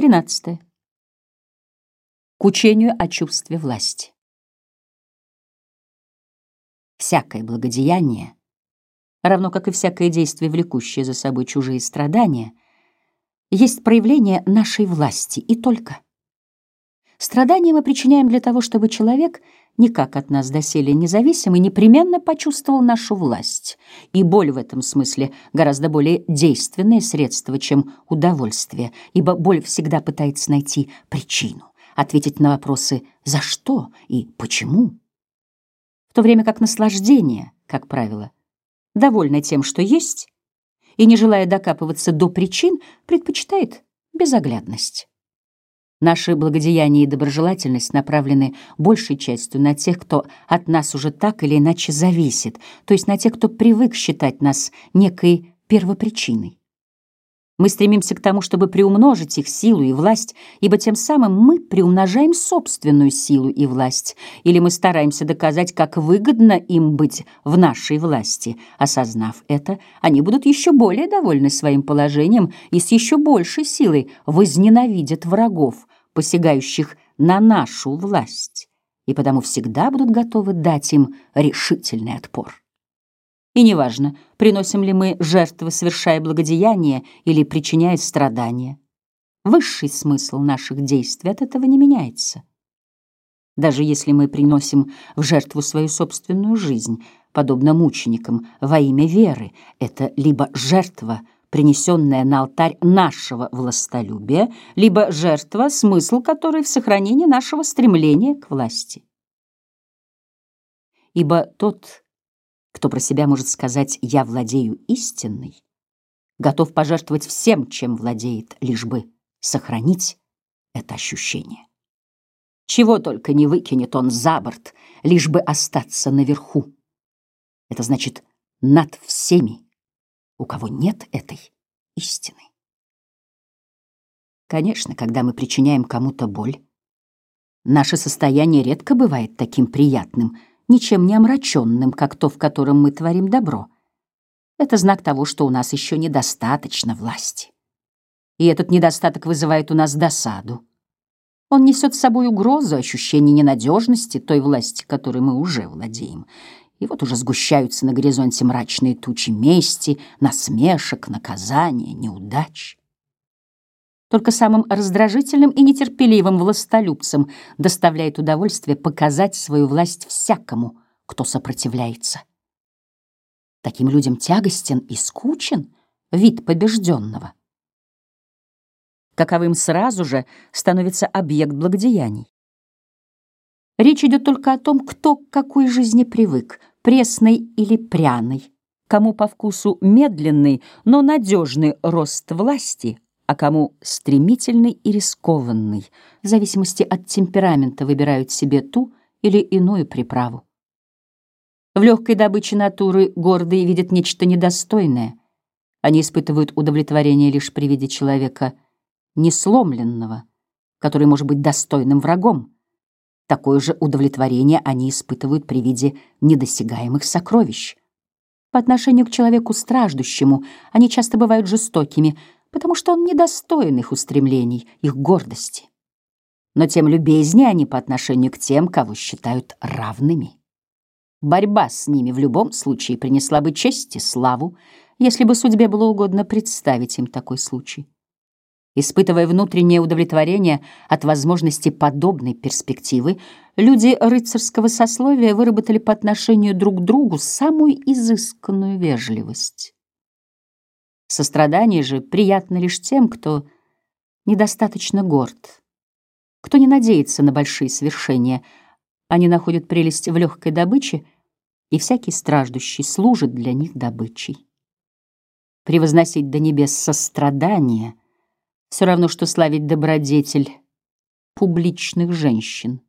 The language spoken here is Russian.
13. К учению о чувстве власти. Всякое благодеяние, равно как и всякое действие, влекущее за собой чужие страдания, есть проявление нашей власти и только. Страдания мы причиняем для того, чтобы человек, никак от нас доселе независимый, непременно почувствовал нашу власть, и боль в этом смысле гораздо более действенное средство, чем удовольствие, ибо боль всегда пытается найти причину, ответить на вопросы «за что» и «почему», в то время как наслаждение, как правило, довольно тем, что есть, и, не желая докапываться до причин, предпочитает безоглядность. Наши благодеяния и доброжелательность направлены большей частью на тех, кто от нас уже так или иначе зависит, то есть на тех, кто привык считать нас некой первопричиной. Мы стремимся к тому, чтобы приумножить их силу и власть, ибо тем самым мы приумножаем собственную силу и власть, или мы стараемся доказать, как выгодно им быть в нашей власти. Осознав это, они будут еще более довольны своим положением и с еще большей силой возненавидят врагов, посягающих на нашу власть, и потому всегда будут готовы дать им решительный отпор. И неважно, приносим ли мы жертвы, совершая благодеяние или причиняя страдания. Высший смысл наших действий от этого не меняется. Даже если мы приносим в жертву свою собственную жизнь, подобно мученикам, во имя веры, это либо жертва, принесенная на алтарь нашего властолюбия, либо жертва, смысл которой в сохранении нашего стремления к власти. Ибо тот, кто про себя может сказать «я владею истинной», готов пожертвовать всем, чем владеет, лишь бы сохранить это ощущение. Чего только не выкинет он за борт, лишь бы остаться наверху. Это значит над всеми, у кого нет этой истины. Конечно, когда мы причиняем кому-то боль, наше состояние редко бывает таким приятным — ничем не омраченным, как то, в котором мы творим добро. Это знак того, что у нас еще недостаточно власти. И этот недостаток вызывает у нас досаду. Он несет с собой угрозу, ощущение ненадежности той власти, которой мы уже владеем. И вот уже сгущаются на горизонте мрачные тучи мести, насмешек, наказания, неудач. Только самым раздражительным и нетерпеливым властолюбцам доставляет удовольствие показать свою власть всякому, кто сопротивляется. Таким людям тягостен и скучен вид побежденного. Каковым сразу же становится объект благодеяний. Речь идет только о том, кто к какой жизни привык, пресной или пряной, кому по вкусу медленный, но надежный рост власти — а кому стремительный и рискованный, в зависимости от темперамента выбирают себе ту или иную приправу. В легкой добыче натуры гордые видят нечто недостойное. Они испытывают удовлетворение лишь при виде человека несломленного, который может быть достойным врагом. Такое же удовлетворение они испытывают при виде недосягаемых сокровищ. По отношению к человеку страждущему они часто бывают жестокими — потому что он недостоин их устремлений, их гордости. Но тем любезнее они по отношению к тем, кого считают равными. Борьба с ними в любом случае принесла бы честь и славу, если бы судьбе было угодно представить им такой случай. Испытывая внутреннее удовлетворение от возможности подобной перспективы, люди рыцарского сословия выработали по отношению друг к другу самую изысканную вежливость. Сострадание же приятно лишь тем, кто недостаточно горд, кто не надеется на большие свершения. Они находят прелесть в легкой добыче, и всякий страждущий служит для них добычей. Превозносить до небес сострадание — все равно, что славить добродетель публичных женщин.